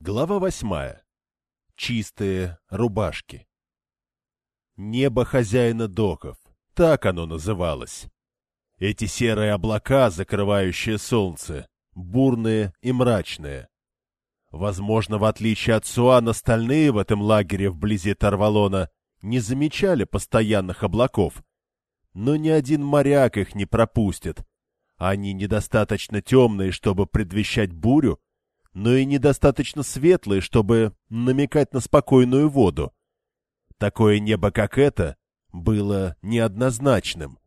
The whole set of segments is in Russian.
Глава восьмая. Чистые рубашки. Небо хозяина доков. Так оно называлось. Эти серые облака, закрывающие солнце, бурные и мрачные. Возможно, в отличие от Суан, остальные в этом лагере вблизи Тарвалона не замечали постоянных облаков. Но ни один моряк их не пропустит. Они недостаточно темные, чтобы предвещать бурю, но и недостаточно светлые, чтобы намекать на спокойную воду. Такое небо, как это, было неоднозначным.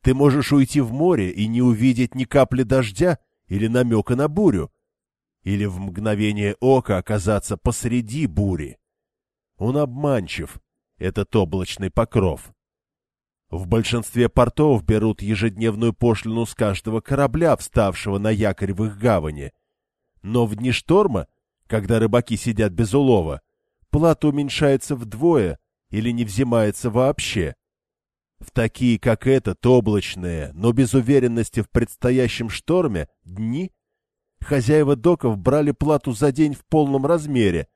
Ты можешь уйти в море и не увидеть ни капли дождя или намека на бурю, или в мгновение ока оказаться посреди бури. Он обманчив, этот облачный покров. В большинстве портов берут ежедневную пошлину с каждого корабля, вставшего на якорь в их гавани. Но в дни шторма, когда рыбаки сидят без улова, плата уменьшается вдвое или не взимается вообще. В такие, как этот, облачные, но без уверенности в предстоящем шторме, дни, хозяева доков брали плату за день в полном размере,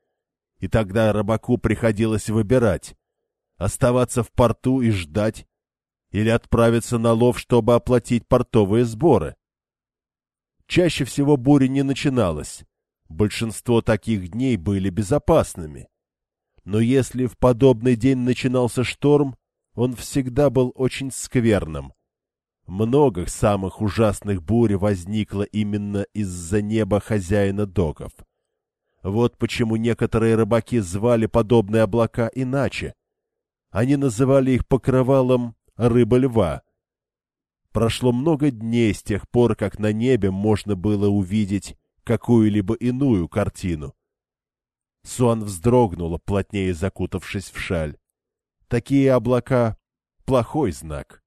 и тогда рыбаку приходилось выбирать — оставаться в порту и ждать, или отправиться на лов, чтобы оплатить портовые сборы. Чаще всего буря не начиналась. Большинство таких дней были безопасными. Но если в подобный день начинался шторм, он всегда был очень скверным. Много самых ужасных бурь возникло именно из-за неба хозяина доков. Вот почему некоторые рыбаки звали подобные облака иначе. Они называли их покрывалом рыба-льва. Прошло много дней с тех пор, как на небе можно было увидеть какую-либо иную картину. Суан вздрогнула, плотнее закутавшись в шаль. Такие облака — плохой знак.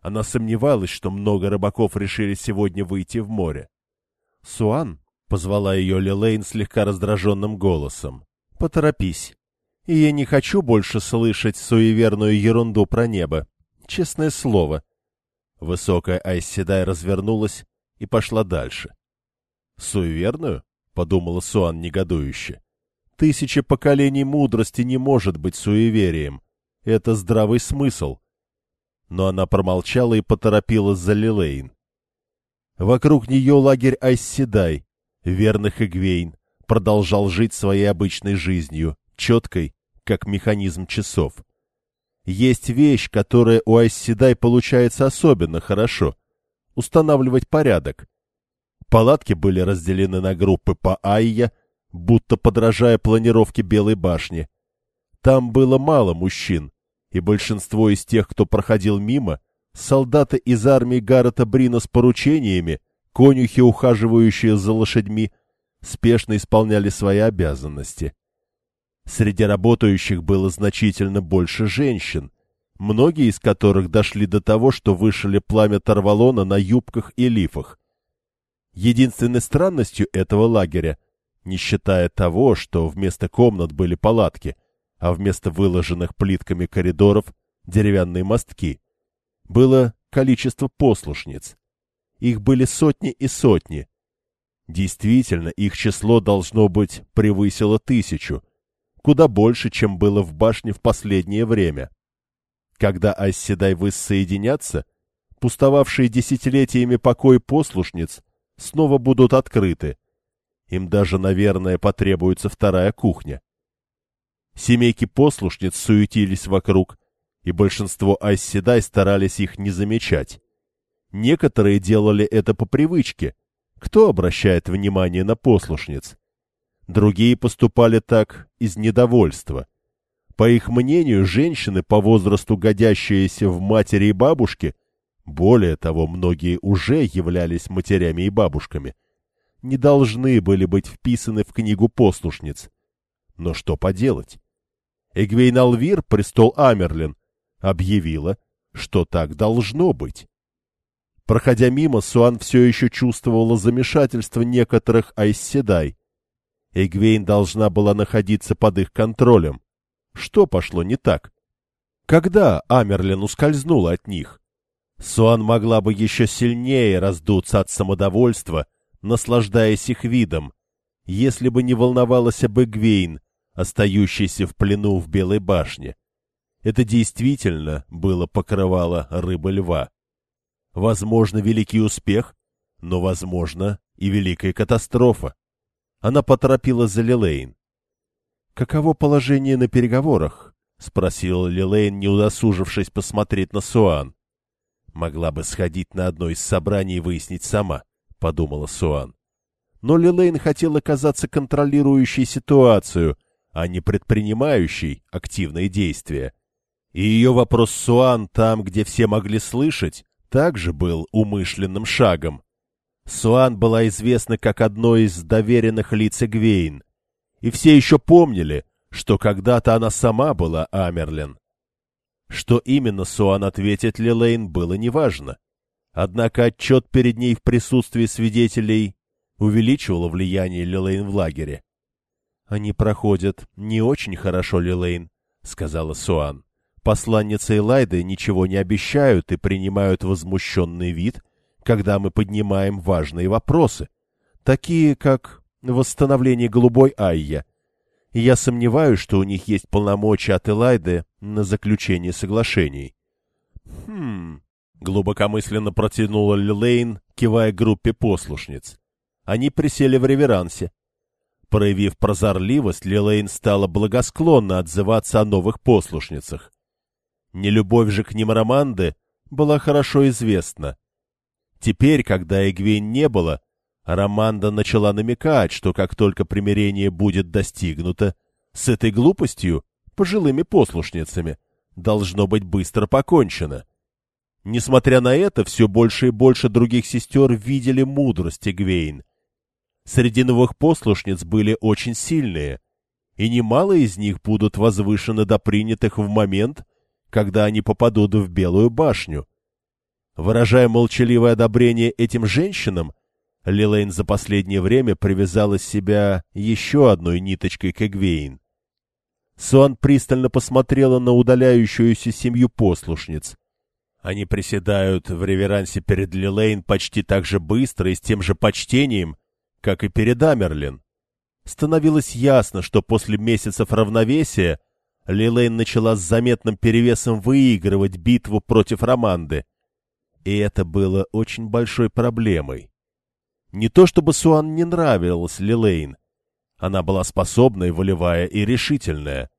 Она сомневалась, что много рыбаков решили сегодня выйти в море. — Суан, — позвала ее Лилейн слегка раздраженным голосом, — поторопись. И я не хочу больше слышать суеверную ерунду про небо. Честное слово. Высокая Айседай развернулась и пошла дальше. «Суеверную?» — подумала Суан негодующе. «Тысяча поколений мудрости не может быть суеверием. Это здравый смысл». Но она промолчала и поторопилась за Лилейн. Вокруг нее лагерь Айседай, верных Игвейн, продолжал жить своей обычной жизнью, четкой, как механизм часов. Есть вещь, которая у Айсседай получается особенно хорошо — устанавливать порядок. Палатки были разделены на группы по Айя, будто подражая планировке Белой башни. Там было мало мужчин, и большинство из тех, кто проходил мимо, солдаты из армии Гаррета Брина с поручениями, конюхи, ухаживающие за лошадьми, спешно исполняли свои обязанности. Среди работающих было значительно больше женщин, многие из которых дошли до того, что вышили пламя Тарвалона на юбках и лифах. Единственной странностью этого лагеря, не считая того, что вместо комнат были палатки, а вместо выложенных плитками коридоров — деревянные мостки, было количество послушниц. Их были сотни и сотни. Действительно, их число, должно быть, превысило тысячу — куда больше, чем было в башне в последнее время. Когда Айседай воссоединятся, пустовавшие десятилетиями покой послушниц снова будут открыты. Им даже, наверное, потребуется вторая кухня. Семейки послушниц суетились вокруг, и большинство Айседай старались их не замечать. Некоторые делали это по привычке. Кто обращает внимание на послушниц? Другие поступали так из недовольства. По их мнению, женщины, по возрасту годящиеся в матери и бабушке, более того, многие уже являлись матерями и бабушками, не должны были быть вписаны в книгу послушниц. Но что поделать? Эгвейн Алвир, престол Амерлин, объявила, что так должно быть. Проходя мимо, Суан все еще чувствовала замешательство некоторых Айсседай, Эгвейн должна была находиться под их контролем. Что пошло не так? Когда Амерлин ускользнула от них? Суан могла бы еще сильнее раздуться от самодовольства, наслаждаясь их видом, если бы не волновалась об Эгвейн, остающейся в плену в Белой башне. Это действительно было покрывало рыба льва. Возможно, великий успех, но, возможно, и великая катастрофа. Она поторопила за Лилейн. «Каково положение на переговорах?» — спросил Лилейн, не удосужившись посмотреть на Суан. «Могла бы сходить на одно из собраний и выяснить сама», — подумала Суан. Но Лилейн хотела казаться контролирующей ситуацию, а не предпринимающей активные действия. И ее вопрос Суан там, где все могли слышать, также был умышленным шагом. Суан была известна как одно из доверенных лиц Эгвейн, и все еще помнили, что когда-то она сама была Амерлин. Что именно Суан ответит Лилейн, было неважно. Однако отчет перед ней в присутствии свидетелей увеличивало влияние Лилейн в лагере. «Они проходят не очень хорошо, Лилейн», — сказала Суан. «Посланницы Элайды ничего не обещают и принимают возмущенный вид, когда мы поднимаем важные вопросы, такие как восстановление голубой Айя. Я сомневаюсь, что у них есть полномочия от Элайды на заключение соглашений. «Хм...» — глубокомысленно протянула Лилейн, кивая группе послушниц. Они присели в реверансе. Проявив прозорливость, Лилейн стала благосклонно отзываться о новых послушницах. Нелюбовь же к ним Романды была хорошо известна. Теперь, когда Эгвейн не было, Романда начала намекать, что как только примирение будет достигнуто, с этой глупостью, пожилыми послушницами, должно быть быстро покончено. Несмотря на это, все больше и больше других сестер видели мудрость Эгвейн. Среди новых послушниц были очень сильные, и немало из них будут возвышены до принятых в момент, когда они попадут в Белую башню. Выражая молчаливое одобрение этим женщинам, Лилейн за последнее время привязала себя еще одной ниточкой к Эгвейн. Суан пристально посмотрела на удаляющуюся семью послушниц. Они приседают в реверансе перед Лилейн почти так же быстро и с тем же почтением, как и перед Амерлин. Становилось ясно, что после месяцев равновесия Лилейн начала с заметным перевесом выигрывать битву против Романды. И это было очень большой проблемой. Не то чтобы Суан не нравилась Лилейн. Она была способная, волевая и решительная.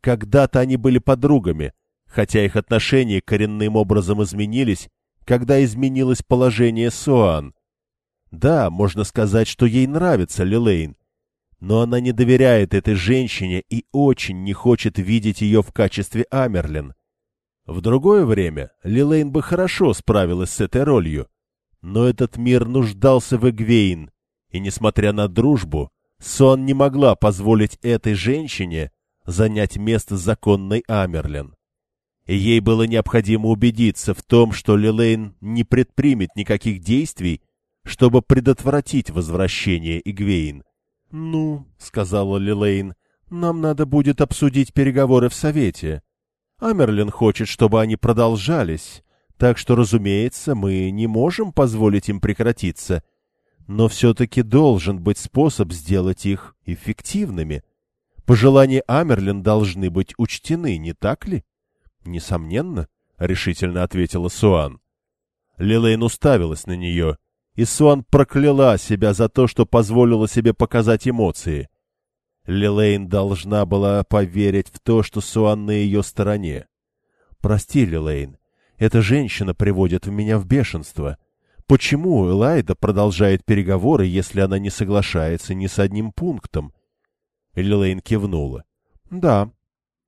Когда-то они были подругами, хотя их отношения коренным образом изменились, когда изменилось положение Суан. Да, можно сказать, что ей нравится Лилейн, но она не доверяет этой женщине и очень не хочет видеть ее в качестве Амерлин. В другое время Лилейн бы хорошо справилась с этой ролью, но этот мир нуждался в Эгвейн, и, несмотря на дружбу, Сон не могла позволить этой женщине занять место законной Амерлин. И ей было необходимо убедиться в том, что Лилейн не предпримет никаких действий, чтобы предотвратить возвращение Игвейн. — Ну, — сказала Лилейн, — нам надо будет обсудить переговоры в Совете. Амерлин хочет, чтобы они продолжались, так что, разумеется, мы не можем позволить им прекратиться. Но все-таки должен быть способ сделать их эффективными. Пожелания Амерлин должны быть учтены, не так ли? — Несомненно, — решительно ответила Суан. Лилейн уставилась на нее, и Суан прокляла себя за то, что позволила себе показать эмоции. Лилейн должна была поверить в то, что Суан на ее стороне. — Прости, Лилейн, эта женщина приводит в меня в бешенство. Почему Элайда продолжает переговоры, если она не соглашается ни с одним пунктом? Лилейн кивнула. — Да.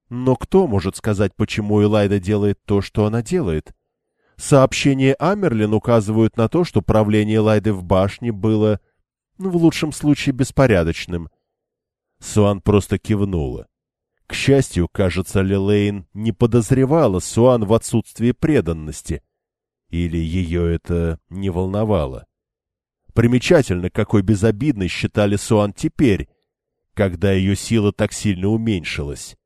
Но кто может сказать, почему Элайда делает то, что она делает? Сообщения Амерлин указывают на то, что правление Элайды в башне было, ну, в лучшем случае, беспорядочным. Суан просто кивнула. К счастью, кажется, Лилейн не подозревала Суан в отсутствии преданности. Или ее это не волновало. Примечательно, какой безобидной считали Суан теперь, когда ее сила так сильно уменьшилась.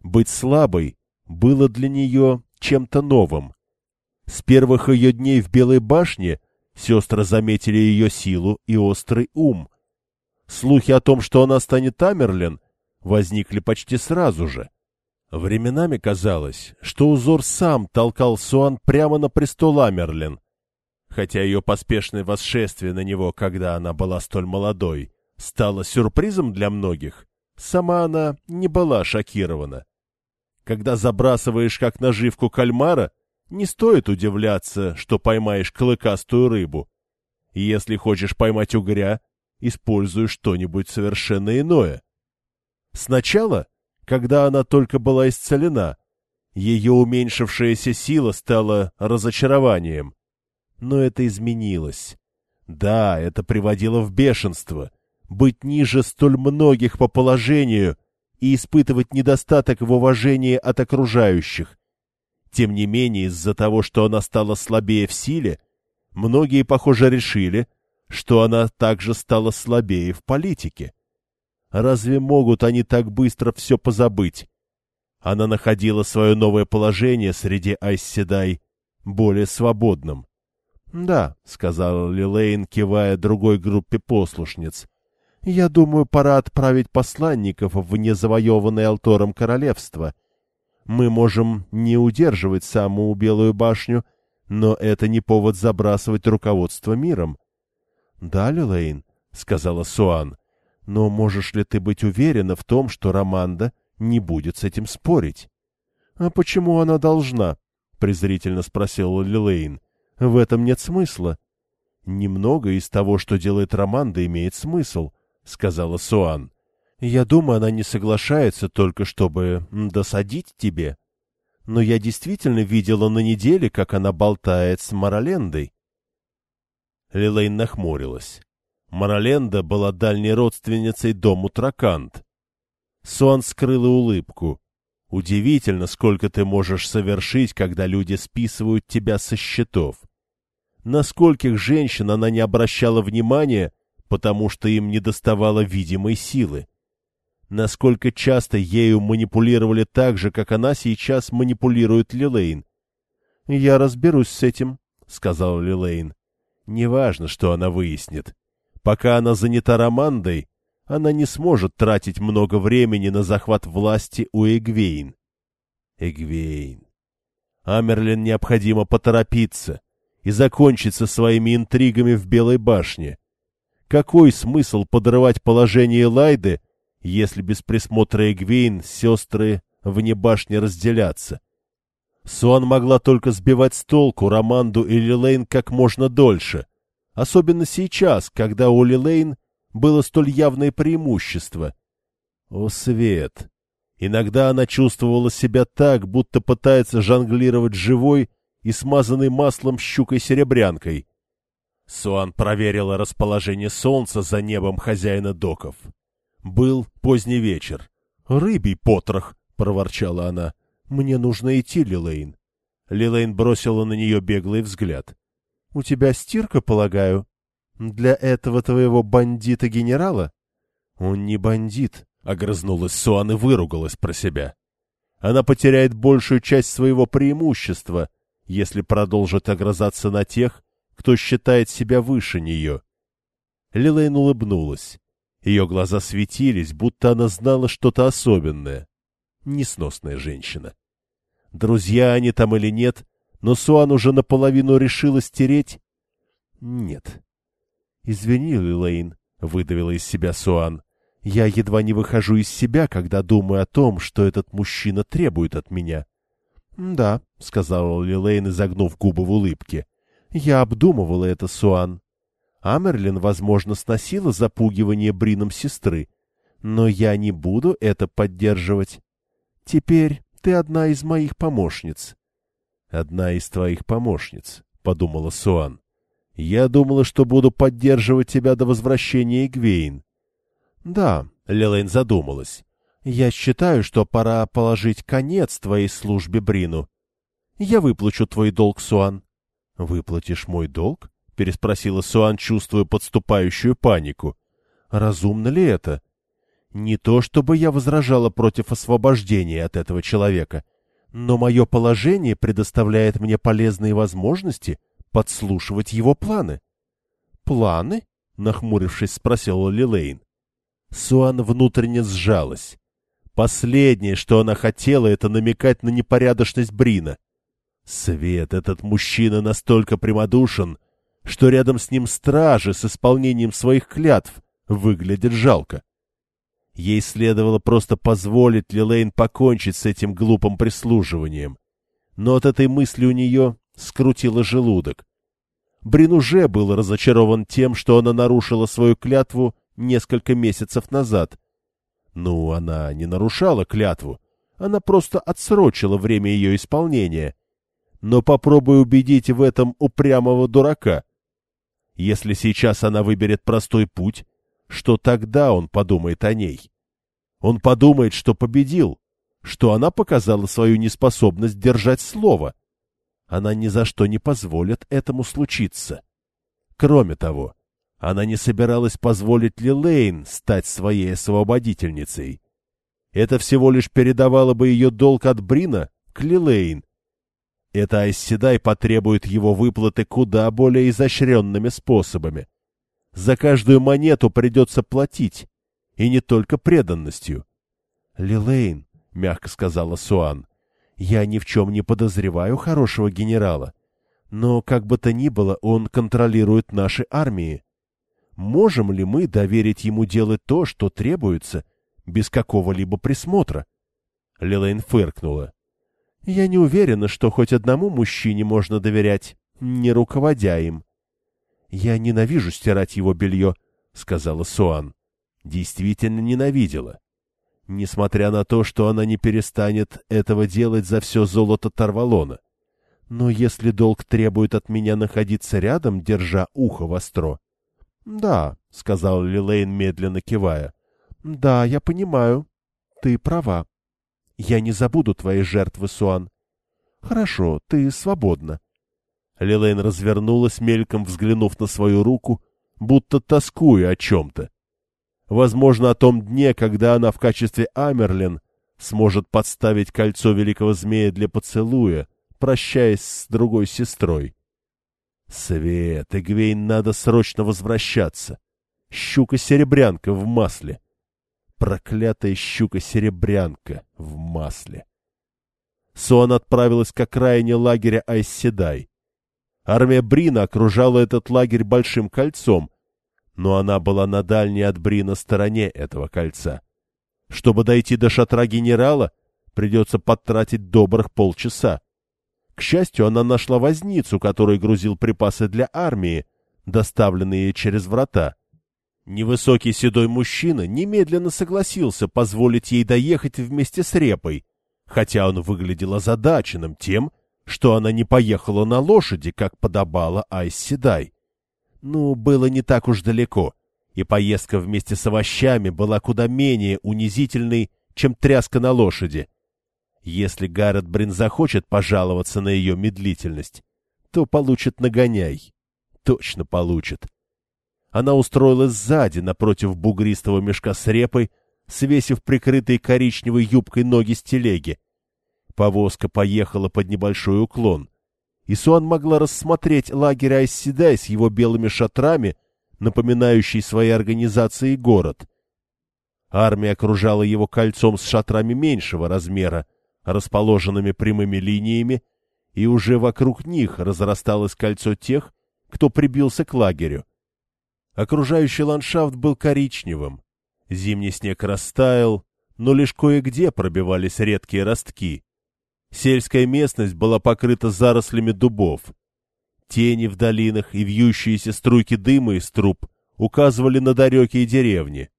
Быть слабой было для нее чем-то новым. С первых ее дней в Белой башне сестры заметили ее силу и острый ум. Слухи о том, что она станет Амерлин, возникли почти сразу же. Временами казалось, что узор сам толкал Суан прямо на престол Амерлин, хотя ее поспешное восшествие на него, когда она была столь молодой, стало сюрпризом для многих, сама она не была шокирована. Когда забрасываешь как наживку кальмара, не стоит удивляться, что поймаешь клыкастую рыбу. Если хочешь поймать угря, используй что-нибудь совершенно иное. Сначала, когда она только была исцелена, ее уменьшившаяся сила стала разочарованием. Но это изменилось. Да, это приводило в бешенство. Быть ниже столь многих по положению и испытывать недостаток в уважении от окружающих. Тем не менее, из-за того, что она стала слабее в силе, многие, похоже, решили, что она также стала слабее в политике. Разве могут они так быстро все позабыть? Она находила свое новое положение среди Айсседай более свободным. — Да, — сказал Лилейн, кивая другой группе послушниц. — Я думаю, пора отправить посланников в незавоеванное Алтором королевство. Мы можем не удерживать самую Белую башню, но это не повод забрасывать руководство миром. — Да, Лилейн, — сказала Суан, — но можешь ли ты быть уверена в том, что Романда не будет с этим спорить? — А почему она должна? — презрительно спросил Лилейн. — в этом нет смысла. Немного из того, что делает Романда, имеет смысл, сказала Суан. Я думаю, она не соглашается только чтобы досадить тебе. Но я действительно видела на неделе, как она болтает с Маралендой. Лилейн нахмурилась. Мараленда была дальней родственницей дому Тракант. Суан скрыла улыбку. Удивительно, сколько ты можешь совершить, когда люди списывают тебя со счетов на скольких женщин она не обращала внимания, потому что им не доставало видимой силы. Насколько часто ею манипулировали так же, как она сейчас манипулирует Лилейн. — Я разберусь с этим, — сказал Лилейн. — Неважно, что она выяснит. Пока она занята Романдой, она не сможет тратить много времени на захват власти у Эгвейн. Эгвейн. Амерлин необходимо поторопиться и закончится своими интригами в Белой башне. Какой смысл подрывать положение Лайды, если без присмотра Эгвейн сестры вне башни разделятся? Суан могла только сбивать с толку Романду и Лилейн как можно дольше, особенно сейчас, когда у Лилейн было столь явное преимущество. О, свет! Иногда она чувствовала себя так, будто пытается жонглировать живой и смазанной маслом щукой-серебрянкой. Суан проверила расположение солнца за небом хозяина доков. Был поздний вечер. «Рыбий потрох!» — проворчала она. «Мне нужно идти, Лилейн». Лилейн бросила на нее беглый взгляд. «У тебя стирка, полагаю? Для этого твоего бандита-генерала?» «Он не бандит», — огрызнулась Суан и выругалась про себя. «Она потеряет большую часть своего преимущества, если продолжит огрызаться на тех, кто считает себя выше нее. Лилейн улыбнулась. Ее глаза светились, будто она знала что-то особенное. Несносная женщина. Друзья они там или нет, но Суан уже наполовину решила стереть. Нет. — Извини, Лилейн, — выдавила из себя Суан. — Я едва не выхожу из себя, когда думаю о том, что этот мужчина требует от меня. — Да, — сказала Лилейн, изогнув губы в улыбке. — Я обдумывала это, Суан. Амерлин, возможно, сносила запугивание Брином сестры, но я не буду это поддерживать. Теперь ты одна из моих помощниц. — Одна из твоих помощниц, — подумала Суан. — Я думала, что буду поддерживать тебя до возвращения Игвейн. — Да, — Лилейн задумалась. Я считаю, что пора положить конец твоей службе Брину. Я выплачу твой долг, Суан. — Выплатишь мой долг? — переспросила Суан, чувствуя подступающую панику. — Разумно ли это? Не то, чтобы я возражала против освобождения от этого человека, но мое положение предоставляет мне полезные возможности подслушивать его планы. — Планы? — нахмурившись, спросила Лилейн. Суан внутренне сжалась. Последнее, что она хотела, это намекать на непорядочность Брина. Свет, этот мужчина настолько прямодушен, что рядом с ним стражи с исполнением своих клятв выглядят жалко. Ей следовало просто позволить Лилейн покончить с этим глупым прислуживанием. Но от этой мысли у нее скрутило желудок. Брин уже был разочарован тем, что она нарушила свою клятву несколько месяцев назад. Ну, она не нарушала клятву, она просто отсрочила время ее исполнения. Но попробуй убедить в этом упрямого дурака. Если сейчас она выберет простой путь, что тогда он подумает о ней? Он подумает, что победил, что она показала свою неспособность держать слово. Она ни за что не позволит этому случиться. Кроме того, она не собиралась позволить Лилейн стать своей освободительницей. Это всего лишь передавало бы ее долг от Брина к Лилейн. Это Айсседай потребует его выплаты куда более изощренными способами. За каждую монету придется платить, и не только преданностью. — Лилейн, — мягко сказала Суан, — я ни в чем не подозреваю хорошего генерала, но, как бы то ни было, он контролирует наши армии. Можем ли мы доверить ему делать то, что требуется, без какого-либо присмотра? Лилейн фыркнула. — Я не уверена, что хоть одному мужчине можно доверять, не руководя им. — Я ненавижу стирать его белье, — сказала Суан. Действительно ненавидела. Несмотря на то, что она не перестанет этого делать за все золото Тарвалона. Но если долг требует от меня находиться рядом, держа ухо востро... — Да, — сказал Лилейн, медленно кивая. — Да, я понимаю. Ты права. Я не забуду твои жертвы, Суан. — Хорошо, ты свободна. Лилейн развернулась, мельком взглянув на свою руку, будто тоскуя о чем-то. Возможно, о том дне, когда она в качестве Амерлин сможет подставить кольцо великого змея для поцелуя, прощаясь с другой сестрой. Свет, Эгвейн, надо срочно возвращаться. Щука-серебрянка в масле. Проклятая щука-серебрянка в масле. Сон отправилась к окраине лагеря Айсседай. Армия Брина окружала этот лагерь большим кольцом, но она была на дальней от Брина стороне этого кольца. Чтобы дойти до шатра генерала, придется потратить добрых полчаса. К счастью, она нашла возницу, который грузил припасы для армии, доставленные через врата. Невысокий седой мужчина немедленно согласился позволить ей доехать вместе с Репой, хотя он выглядел озадаченным тем, что она не поехала на лошади, как подобала Айсседай. Ну, было не так уж далеко, и поездка вместе с овощами была куда менее унизительной, чем тряска на лошади. Если Гаррет Брин захочет пожаловаться на ее медлительность, то получит нагоняй. Точно получит. Она устроилась сзади, напротив бугристого мешка с репой, свесив прикрытые коричневой юбкой ноги с телеги, Повозка поехала под небольшой уклон. И Суан могла рассмотреть лагерь Айсседай с его белыми шатрами, напоминающий своей организацией город. Армия окружала его кольцом с шатрами меньшего размера, расположенными прямыми линиями, и уже вокруг них разрасталось кольцо тех, кто прибился к лагерю. Окружающий ландшафт был коричневым. Зимний снег растаял, но лишь кое-где пробивались редкие ростки. Сельская местность была покрыта зарослями дубов. Тени в долинах и вьющиеся струйки дыма из труб указывали на далекие деревни.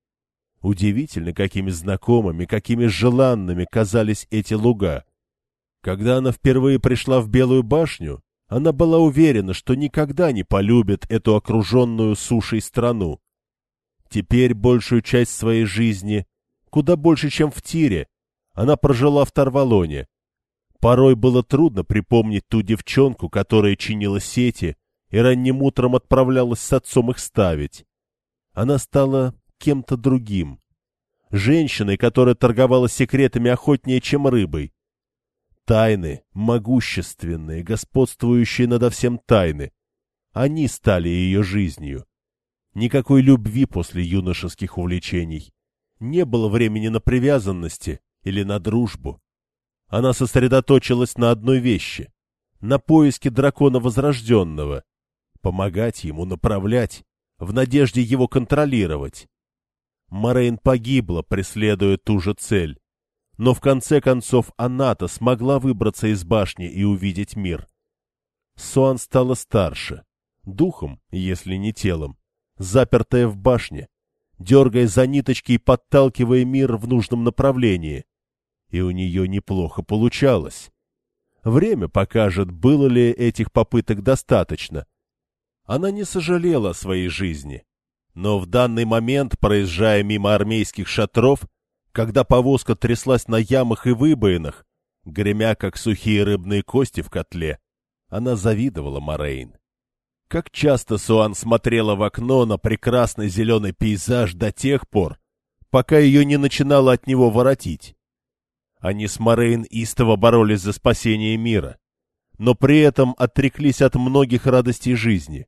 Удивительно, какими знакомыми, какими желанными казались эти луга. Когда она впервые пришла в Белую башню, она была уверена, что никогда не полюбит эту окруженную сушей страну. Теперь большую часть своей жизни, куда больше, чем в Тире, она прожила в Тарвалоне, Порой было трудно припомнить ту девчонку, которая чинила сети и ранним утром отправлялась с отцом их ставить. Она стала кем-то другим. Женщиной, которая торговала секретами охотнее, чем рыбой. Тайны, могущественные, господствующие надо всем тайны. Они стали ее жизнью. Никакой любви после юношеских увлечений. Не было времени на привязанности или на дружбу. Она сосредоточилась на одной вещи — на поиске дракона Возрожденного, помогать ему направлять, в надежде его контролировать. Морейн погибла, преследуя ту же цель. Но в конце концов она-то смогла выбраться из башни и увидеть мир. Суан стала старше, духом, если не телом, запертая в башне, дергая за ниточки и подталкивая мир в нужном направлении. И у нее неплохо получалось. Время покажет, было ли этих попыток достаточно. Она не сожалела о своей жизни. Но в данный момент, проезжая мимо армейских шатров, когда повозка тряслась на ямах и выбоинах, гремя, как сухие рыбные кости в котле, она завидовала Морейн. Как часто Суан смотрела в окно на прекрасный зеленый пейзаж до тех пор, пока ее не начинало от него воротить. Они с Морейн истово боролись за спасение мира, но при этом отреклись от многих радостей жизни.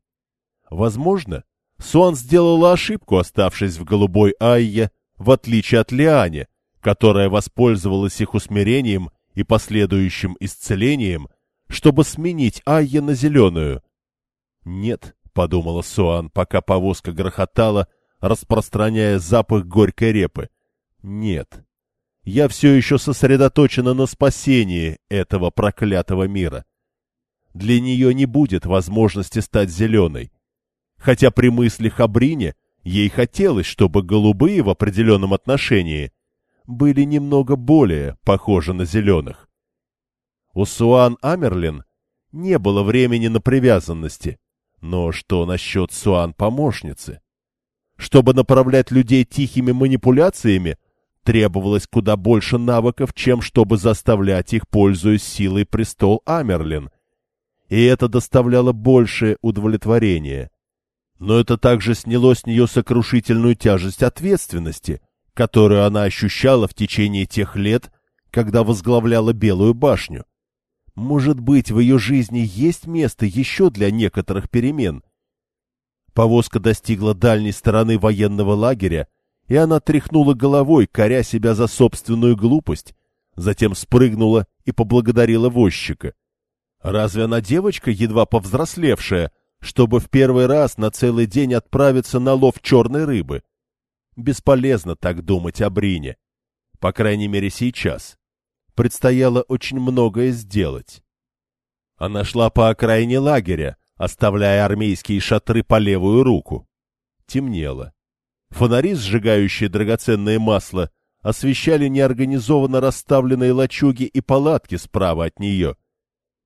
Возможно, Суан сделала ошибку, оставшись в голубой Айе, в отличие от Лиане, которая воспользовалась их усмирением и последующим исцелением, чтобы сменить Айе на зеленую. «Нет», — подумала Суан, пока повозка грохотала, распространяя запах горькой репы. «Нет, я все еще сосредоточена на спасении этого проклятого мира. Для нее не будет возможности стать зеленой. Хотя при мыслях о Брине ей хотелось, чтобы голубые в определенном отношении были немного более похожи на зеленых. У Суан Амерлин не было времени на привязанности, но что насчет Суан-помощницы? Чтобы направлять людей тихими манипуляциями, требовалось куда больше навыков, чем чтобы заставлять их, пользуясь силой престол Амерлин. И это доставляло большее удовлетворение но это также сняло с нее сокрушительную тяжесть ответственности, которую она ощущала в течение тех лет, когда возглавляла Белую башню. Может быть, в ее жизни есть место еще для некоторых перемен. Повозка достигла дальней стороны военного лагеря, и она тряхнула головой, коря себя за собственную глупость, затем спрыгнула и поблагодарила возчика. Разве она девочка, едва повзрослевшая, — чтобы в первый раз на целый день отправиться на лов черной рыбы. Бесполезно так думать о Брине. По крайней мере, сейчас. Предстояло очень многое сделать. Она шла по окраине лагеря, оставляя армейские шатры по левую руку. Темнело. Фонари, сжигающие драгоценное масло, освещали неорганизованно расставленные лачуги и палатки справа от нее —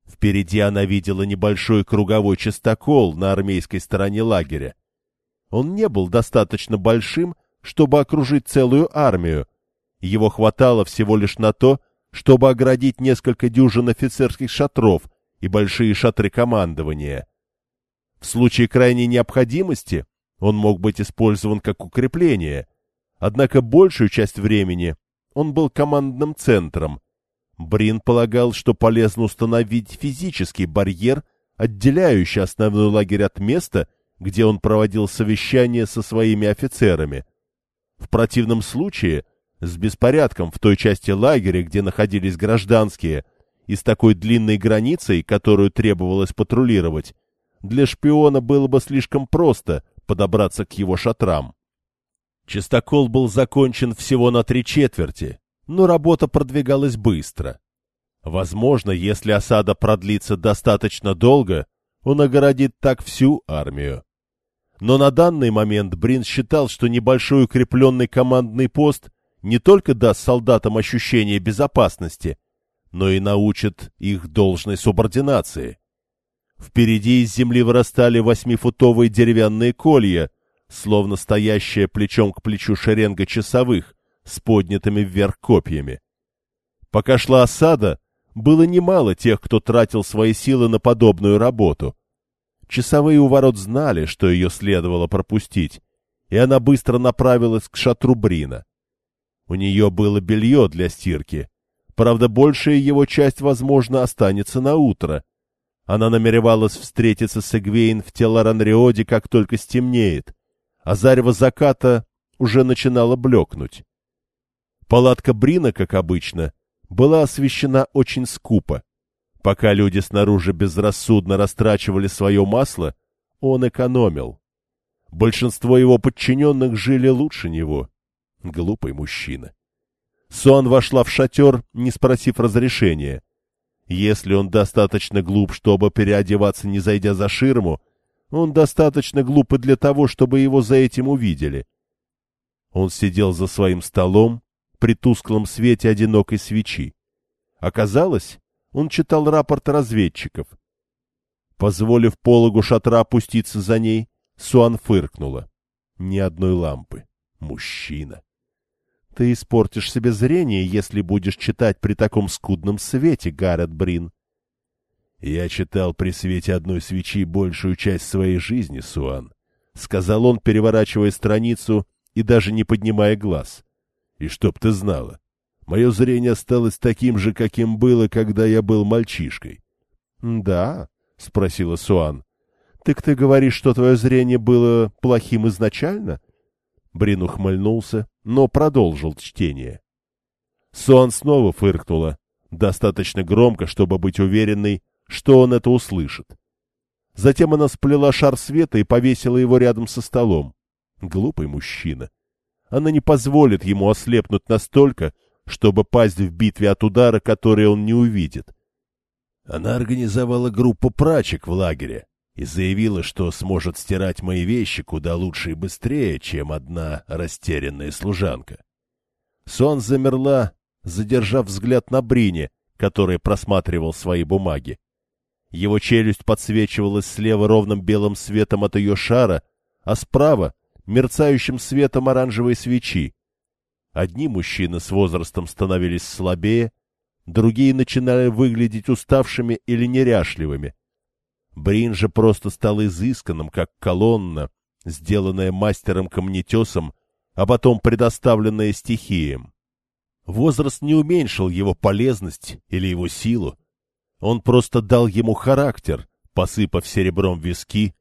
Впереди она видела небольшой круговой частокол на армейской стороне лагеря. Он не был достаточно большим, чтобы окружить целую армию. Его хватало всего лишь на то, чтобы оградить несколько дюжин офицерских шатров и большие шатры командования. В случае крайней необходимости он мог быть использован как укрепление, однако большую часть времени он был командным центром, Брин полагал, что полезно установить физический барьер, отделяющий основной лагерь от места, где он проводил совещание со своими офицерами. В противном случае, с беспорядком в той части лагеря, где находились гражданские, и с такой длинной границей, которую требовалось патрулировать, для шпиона было бы слишком просто подобраться к его шатрам. Чистокол был закончен всего на три четверти, но работа продвигалась быстро. Возможно, если осада продлится достаточно долго, он огородит так всю армию. Но на данный момент Брин считал, что небольшой укрепленный командный пост не только даст солдатам ощущение безопасности, но и научит их должной субординации. Впереди из земли вырастали восьмифутовые деревянные колья, словно стоящая плечом к плечу шеренга часовых, с поднятыми вверх копьями. Пока шла осада, было немало тех, кто тратил свои силы на подобную работу. Часовые у ворот знали, что ее следовало пропустить, и она быстро направилась к шатру Брина. У нее было белье для стирки. Правда, большая его часть, возможно, останется на утро. Она намеревалась встретиться с Эгвейн в Теларанриоде, как только стемнеет, а зарево заката уже начинало блекнуть. Палатка Брина, как обычно, была освещена очень скупо. Пока люди снаружи безрассудно растрачивали свое масло, он экономил. Большинство его подчиненных жили лучше него. Глупый мужчина. Суан вошла в шатер, не спросив разрешения. Если он достаточно глуп, чтобы переодеваться, не зайдя за ширму, он достаточно глуп и для того, чтобы его за этим увидели. Он сидел за своим столом при тусклом свете одинокой свечи. Оказалось, он читал рапорт разведчиков. Позволив пологу шатра опуститься за ней, Суан фыркнула. Ни одной лампы. Мужчина. Ты испортишь себе зрение, если будешь читать при таком скудном свете, Гаррет Брин. Я читал при свете одной свечи большую часть своей жизни, Суан, — сказал он, переворачивая страницу и даже не поднимая глаз. И чтоб ты знала, мое зрение осталось таким же, каким было, когда я был мальчишкой. — Да, — спросила Суан. — Так ты говоришь, что твое зрение было плохим изначально? Брин ухмыльнулся, но продолжил чтение. Суан снова фыркнула, достаточно громко, чтобы быть уверенной, что он это услышит. Затем она сплела шар света и повесила его рядом со столом. Глупый мужчина. Она не позволит ему ослепнуть настолько, чтобы пасть в битве от удара, который он не увидит. Она организовала группу прачек в лагере и заявила, что сможет стирать мои вещи куда лучше и быстрее, чем одна растерянная служанка. Сон замерла, задержав взгляд на Брине, который просматривал свои бумаги. Его челюсть подсвечивалась слева ровным белым светом от ее шара, а справа — мерцающим светом оранжевой свечи. Одни мужчины с возрастом становились слабее, другие начинали выглядеть уставшими или неряшливыми. Брин же просто стал изысканным, как колонна, сделанная мастером-камнетесом, а потом предоставленная стихиям. Возраст не уменьшил его полезность или его силу. Он просто дал ему характер, посыпав серебром виски,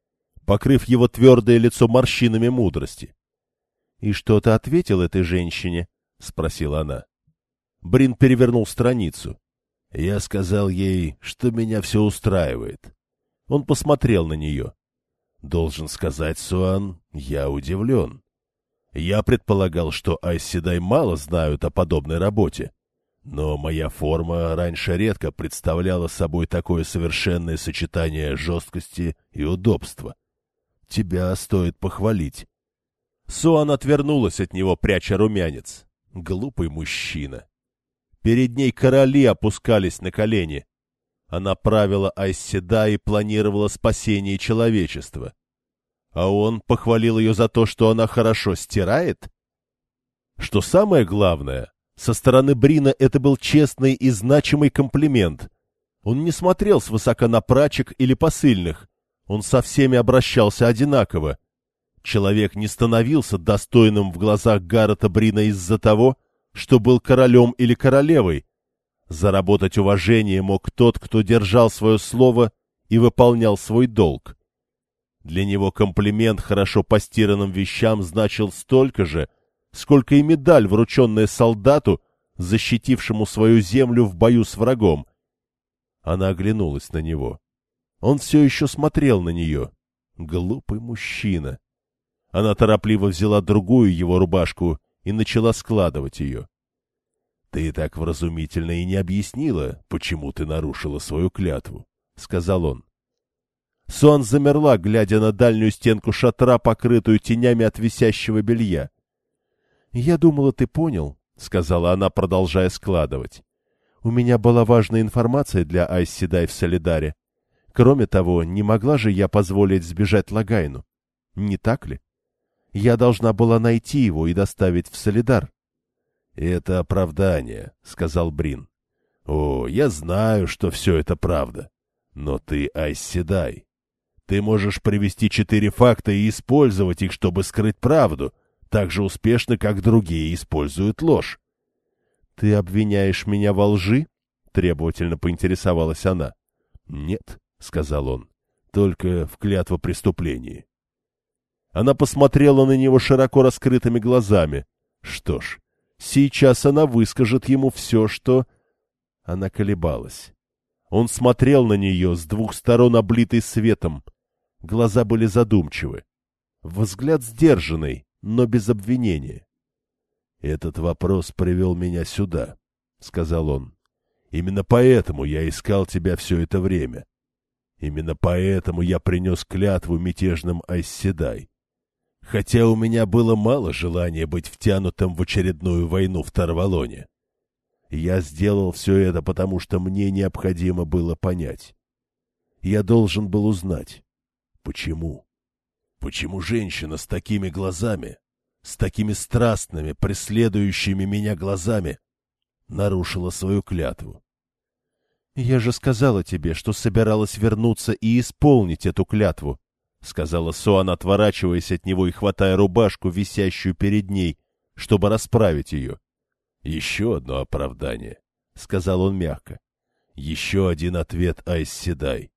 покрыв его твердое лицо морщинами мудрости. — И что ты ответил этой женщине? — спросила она. Брин перевернул страницу. Я сказал ей, что меня все устраивает. Он посмотрел на нее. Должен сказать, Суан, я удивлен. Я предполагал, что Айседай мало знают о подобной работе. Но моя форма раньше редко представляла собой такое совершенное сочетание жесткости и удобства. Тебя стоит похвалить. Суан отвернулась от него, пряча румянец. Глупый мужчина. Перед ней короли опускались на колени. Она правила Айседа и планировала спасение человечества. А он похвалил ее за то, что она хорошо стирает? Что самое главное, со стороны Брина это был честный и значимый комплимент. Он не смотрел свысока на прачек или посыльных. Он со всеми обращался одинаково. Человек не становился достойным в глазах Гаррета Брина из-за того, что был королем или королевой. Заработать уважение мог тот, кто держал свое слово и выполнял свой долг. Для него комплимент хорошо постиранным вещам значил столько же, сколько и медаль, врученная солдату, защитившему свою землю в бою с врагом. Она оглянулась на него. Он все еще смотрел на нее. Глупый мужчина. Она торопливо взяла другую его рубашку и начала складывать ее. — Ты так вразумительно и не объяснила, почему ты нарушила свою клятву, — сказал он. Сон замерла, глядя на дальнюю стенку шатра, покрытую тенями от висящего белья. — Я думала, ты понял, — сказала она, продолжая складывать. — У меня была важная информация для Айсседай в Солидаре. Кроме того, не могла же я позволить сбежать Лагайну. Не так ли? Я должна была найти его и доставить в Солидар. — Это оправдание, — сказал Брин. — О, я знаю, что все это правда. Но ты Айседай. Ты можешь привести четыре факта и использовать их, чтобы скрыть правду, так же успешно, как другие используют ложь. — Ты обвиняешь меня во лжи? — требовательно поинтересовалась она. — Нет, — сказал он, — только в клятво преступлении. Она посмотрела на него широко раскрытыми глазами. Что ж, Сейчас она выскажет ему все, что... Она колебалась. Он смотрел на нее с двух сторон облитый светом. Глаза были задумчивы. Взгляд сдержанный, но без обвинения. «Этот вопрос привел меня сюда», — сказал он. «Именно поэтому я искал тебя все это время. Именно поэтому я принес клятву мятежным Айсседай. Хотя у меня было мало желания быть втянутым в очередную войну в Тарвалоне. Я сделал все это, потому что мне необходимо было понять. Я должен был узнать, почему. Почему женщина с такими глазами, с такими страстными, преследующими меня глазами, нарушила свою клятву? «Я же сказала тебе, что собиралась вернуться и исполнить эту клятву», — сказала Суан, отворачиваясь от него и хватая рубашку, висящую перед ней, чтобы расправить ее. «Еще одно оправдание», — сказал он мягко. «Еще один ответ Айс Седай.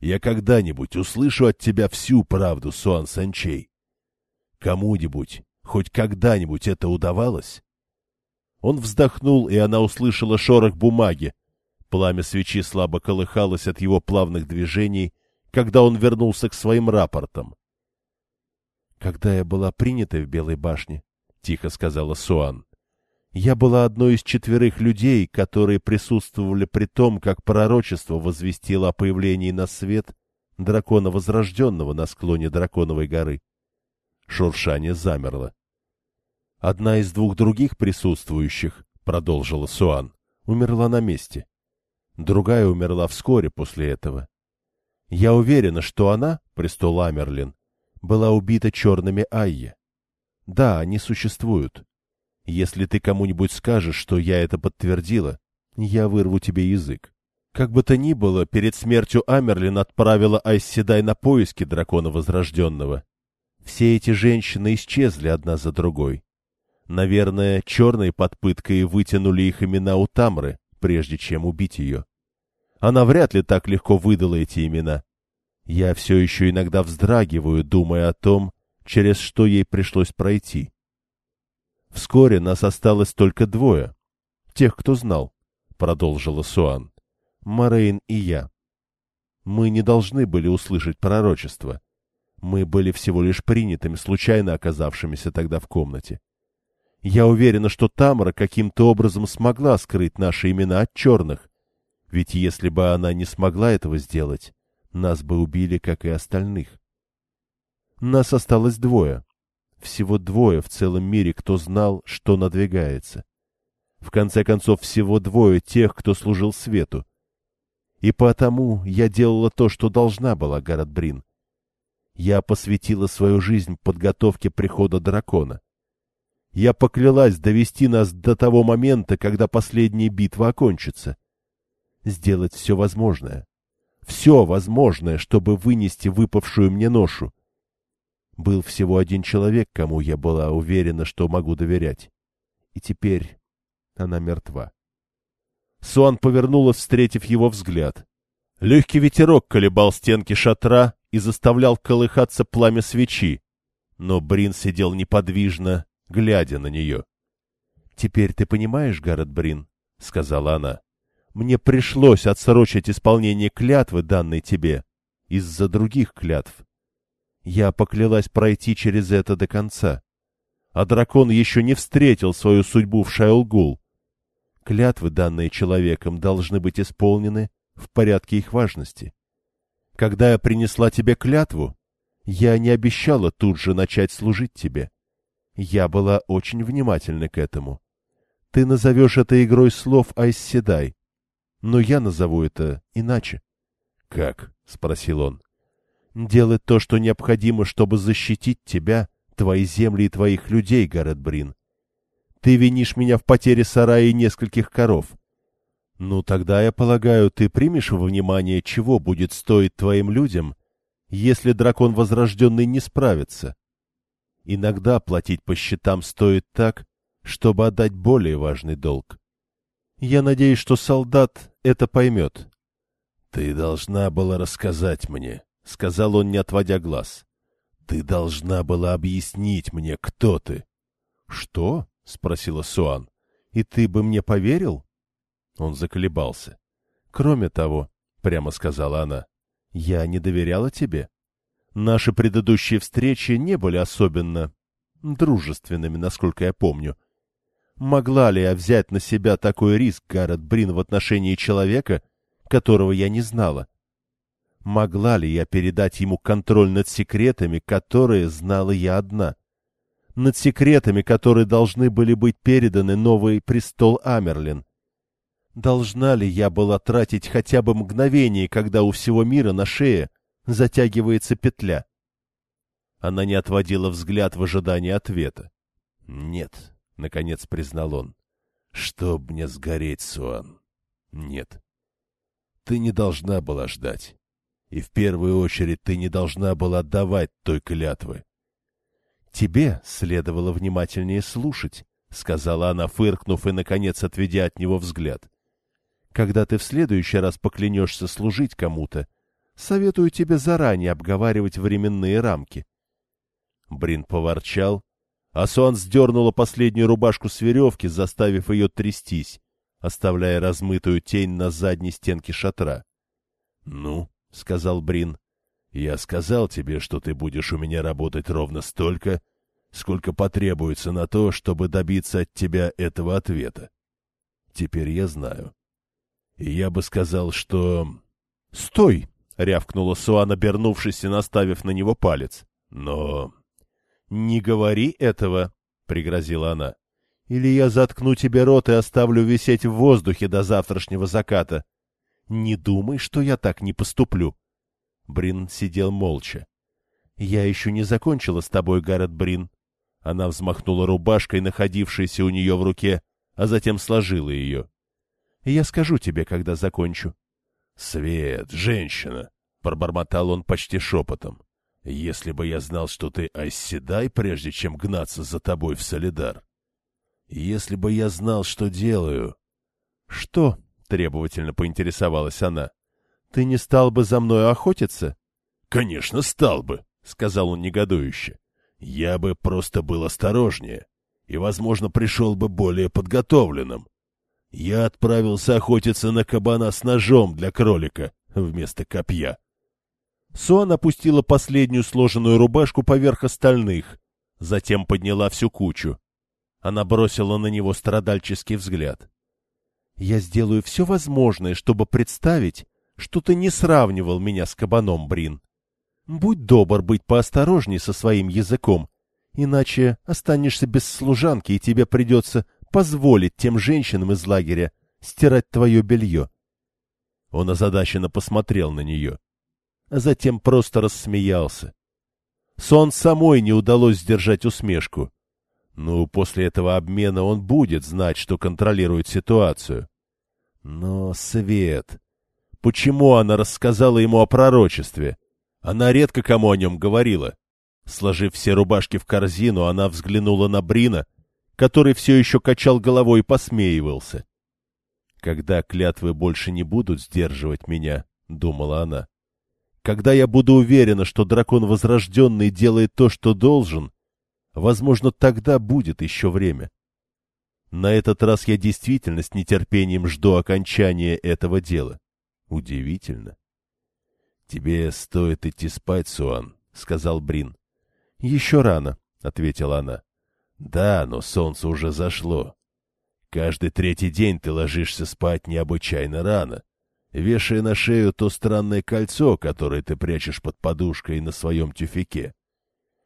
Я когда-нибудь услышу от тебя всю правду, Суан Санчей. Кому-нибудь, хоть когда-нибудь это удавалось?» Он вздохнул, и она услышала шорох бумаги, Пламя свечи слабо колыхалось от его плавных движений, когда он вернулся к своим рапортам. «Когда я была принята в Белой башне», — тихо сказала Суан, — «я была одной из четверых людей, которые присутствовали при том, как пророчество возвестило о появлении на свет дракона Возрожденного на склоне Драконовой горы». Шуршание замерло. «Одна из двух других присутствующих», — продолжила Суан, — умерла на месте. Другая умерла вскоре после этого. Я уверена, что она, престол Амерлин, была убита черными Айе. Да, они существуют. Если ты кому-нибудь скажешь, что я это подтвердила, я вырву тебе язык. Как бы то ни было, перед смертью Амерлин отправила Айсседай на поиски дракона Возрожденного. Все эти женщины исчезли одна за другой. Наверное, черные под пыткой вытянули их имена у Тамры, прежде чем убить ее. Она вряд ли так легко выдала эти имена. Я все еще иногда вздрагиваю, думая о том, через что ей пришлось пройти. Вскоре нас осталось только двое. Тех, кто знал, — продолжила Суан. Морейн и я. Мы не должны были услышать пророчество. Мы были всего лишь принятыми, случайно оказавшимися тогда в комнате. Я уверена, что Тамара каким-то образом смогла скрыть наши имена от черных, ведь если бы она не смогла этого сделать, нас бы убили, как и остальных. Нас осталось двое. Всего двое в целом мире, кто знал, что надвигается. В конце концов, всего двое тех, кто служил свету. И потому я делала то, что должна была, Гарат Брин. Я посвятила свою жизнь подготовке прихода дракона. Я поклялась довести нас до того момента, когда последняя битва окончится сделать все возможное. Все возможное, чтобы вынести выпавшую мне ношу. Был всего один человек, кому я была уверена, что могу доверять. И теперь она мертва. Суан повернулась, встретив его взгляд. Легкий ветерок колебал стенки шатра и заставлял колыхаться пламя свечи, но Брин сидел неподвижно, глядя на нее. — Теперь ты понимаешь, Гаррет Брин? — сказала она. Мне пришлось отсрочить исполнение клятвы, данной тебе, из-за других клятв. Я поклялась пройти через это до конца. А дракон еще не встретил свою судьбу в Шайлгул. Клятвы, данные человеком, должны быть исполнены в порядке их важности. Когда я принесла тебе клятву, я не обещала тут же начать служить тебе. Я была очень внимательна к этому. Ты назовешь это игрой слов Айсседай, но я назову это иначе. — Как? — спросил он. — Делать то, что необходимо, чтобы защитить тебя, твои земли и твоих людей, Гаррет Брин. Ты винишь меня в потере сарая и нескольких коров. Ну, тогда, я полагаю, ты примешь во внимание, чего будет стоить твоим людям, если дракон возрожденный не справится. Иногда платить по счетам стоит так, чтобы отдать более важный долг. Я надеюсь, что солдат это поймет. — Ты должна была рассказать мне, — сказал он, не отводя глаз. — Ты должна была объяснить мне, кто ты. — Что? — спросила Суан. — И ты бы мне поверил? Он заколебался. — Кроме того, — прямо сказала она, — я не доверяла тебе. Наши предыдущие встречи не были особенно дружественными, насколько я помню. Могла ли я взять на себя такой риск, Гаррет Брин, в отношении человека, которого я не знала? Могла ли я передать ему контроль над секретами, которые знала я одна? Над секретами, которые должны были быть переданы новый престол Амерлин. Должна ли я была тратить хотя бы мгновение, когда у всего мира на шее затягивается петля? Она не отводила взгляд в ожидании ответа. — Нет, — наконец признал он. — Чтоб мне сгореть, Суан. Нет. Ты не должна была ждать. И в первую очередь ты не должна была давать той клятвы. — Тебе следовало внимательнее слушать, — сказала она, фыркнув и, наконец, отведя от него взгляд. — Когда ты в следующий раз поклянешься служить кому-то, советую тебе заранее обговаривать временные рамки. Брин поворчал, а Суан сдернула последнюю рубашку с веревки, заставив ее трястись, оставляя размытую тень на задней стенке шатра. — Ну, — сказал Брин, — я сказал тебе, что ты будешь у меня работать ровно столько, сколько потребуется на то, чтобы добиться от тебя этого ответа. Теперь я знаю. И я бы сказал, что... — Стой! — рявкнула Суан, обернувшись и наставив на него палец. — Но... — Не говори этого, — пригрозила она. — Или я заткну тебе рот и оставлю висеть в воздухе до завтрашнего заката. Не думай, что я так не поступлю. Брин сидел молча. — Я еще не закончила с тобой, Гаррет Брин. Она взмахнула рубашкой, находившейся у нее в руке, а затем сложила ее. — Я скажу тебе, когда закончу. — Свет, женщина! — пробормотал он почти шепотом. Если бы я знал, что ты оседай, прежде чем гнаться за тобой в солидар. Если бы я знал, что делаю... — Что? — требовательно поинтересовалась она. — Ты не стал бы за мной охотиться? — Конечно, стал бы, — сказал он негодующе. — Я бы просто был осторожнее и, возможно, пришел бы более подготовленным. Я отправился охотиться на кабана с ножом для кролика вместо копья. — Суан опустила последнюю сложенную рубашку поверх остальных, затем подняла всю кучу. Она бросила на него страдальческий взгляд. — Я сделаю все возможное, чтобы представить, что ты не сравнивал меня с кабаном, Брин. Будь добр быть поосторожней со своим языком, иначе останешься без служанки, и тебе придется позволить тем женщинам из лагеря стирать твое белье. Он озадаченно посмотрел на нее. — а затем просто рассмеялся. Сон самой не удалось сдержать усмешку. Ну, после этого обмена он будет знать, что контролирует ситуацию. Но Свет... Почему она рассказала ему о пророчестве? Она редко кому о нем говорила. Сложив все рубашки в корзину, она взглянула на Брина, который все еще качал головой и посмеивался. «Когда клятвы больше не будут сдерживать меня», — думала она, когда я буду уверена, что дракон возрожденный делает то, что должен, возможно, тогда будет еще время. На этот раз я действительно с нетерпением жду окончания этого дела. Удивительно. — Тебе стоит идти спать, Суан, — сказал Брин. — Еще рано, — ответила она. — Да, но солнце уже зашло. Каждый третий день ты ложишься спать необычайно рано вешая на шею то странное кольцо, которое ты прячешь под подушкой на своем тюфике.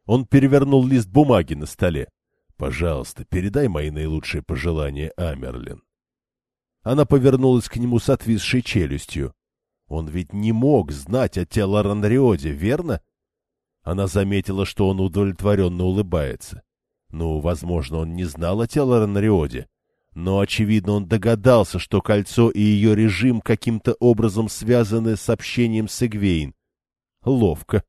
Он перевернул лист бумаги на столе. «Пожалуйста, передай мои наилучшие пожелания, Амерлин». Она повернулась к нему с отвисшей челюстью. Он ведь не мог знать о Теларанриоде, верно? Она заметила, что он удовлетворенно улыбается. Ну, возможно, он не знал о Теларанриоде, но, очевидно, он догадался, что кольцо и ее режим каким-то образом связаны с общением с Эгвейн. Ловко.